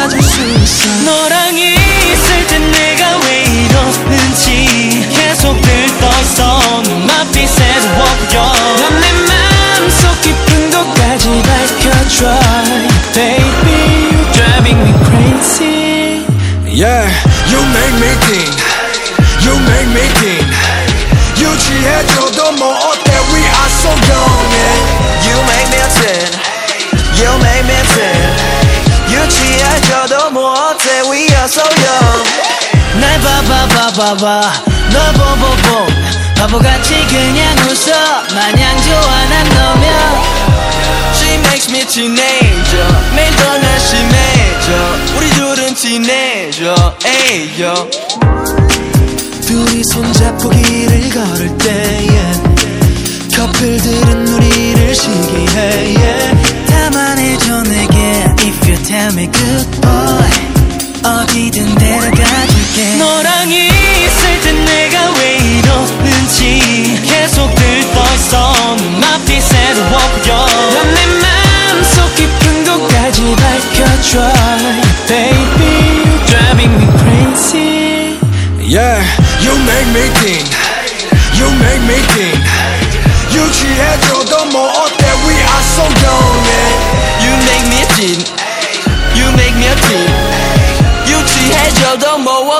boy 뭐든 다 줄 수 있어 너랑 있을 땐 내가 왜 이러는지 계속 들떠있어 눈앞빛에도 보여 넌내 맘속 깊은 곳까지 밝혀줘 Baby you're driving me crazy Yeah, you make me think. You make me think. 유지해줘도 뭐 어때? 뭐 어때 We are so young 날 봐봐 봐봐 봐널 보고 보. 바보같이 그냥 웃어. 마냥 좋아 난 너면. She makes me teenager. 매일 더 날씬해져 우리 둘은 teenager. 에이요 둘이 손잡고 길을 걸을 때 yeah. 커플들은 우리를 시기해. Yeah. 다만해줘 내게. If you tell me good boy 어디든 데려가 줄게 너랑 있을 땐 내가 왜 이러는지 계속 들떠 있어 눈앞빛에도 보여 넌내 맘속 깊은 곳까지 밝혀줘 Baby you're driving me crazy Yeah, you make me think. You make me think.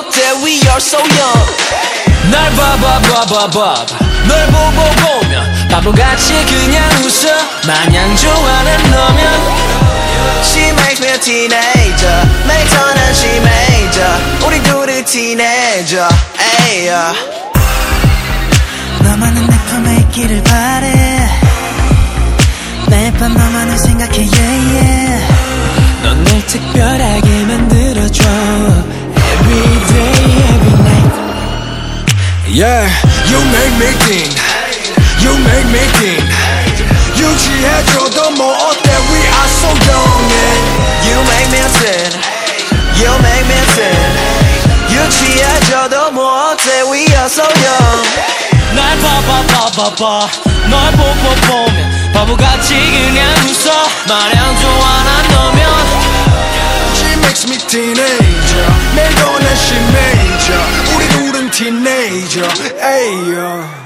뭐 어때? We are so young. 날 봐봐 봐봐 봐봐. 널 보고 보면 바보같이 그냥 웃어. 마냥 좋아 난 너면. She makes me a teenager Makes her 난 심해져. 우리 둘이 teenager 에이야 너만은 내 품에 있기를 바래. 매일 밤 너만을 생각해 yeah yeah Yeah, you make me think. You make me think. 유지해줘도 뭐 어때? We are so young. Yeah. You make me a sin You make me a sin 유치해져도 뭐 어때 We are so young 날 봐봐 봐봐 봐널 보고 보면 바보같이 그냥 웃어 마냥 좋아 난 너면 She makes me teenager. 매일 더 날씬 해져. 우